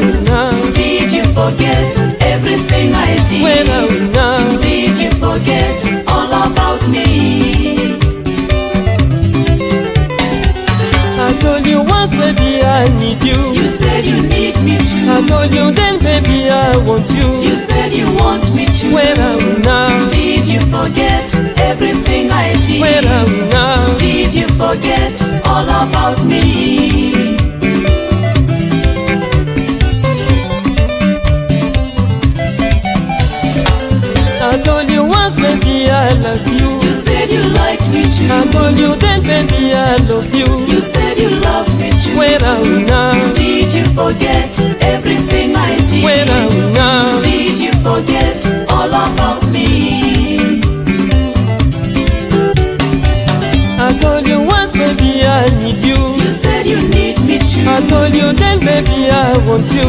Did you forget everything I did? When I. Did you forget all about me? I told you once, baby, I need you. You said you need me too. I told you then, baby, I want you. You said you want me too. I. Did you forget everything I did? I. Did you forget all about me? I told you once, baby, I love you. You said you liked me too. I too. told you then, baby, I love you. You said you loved me too. Where are we now? Did you forget everything I did? Where are we now? Did you forget all about me? I told you once, baby, I need you. You said you need me too. I to. told you then, baby, I want you.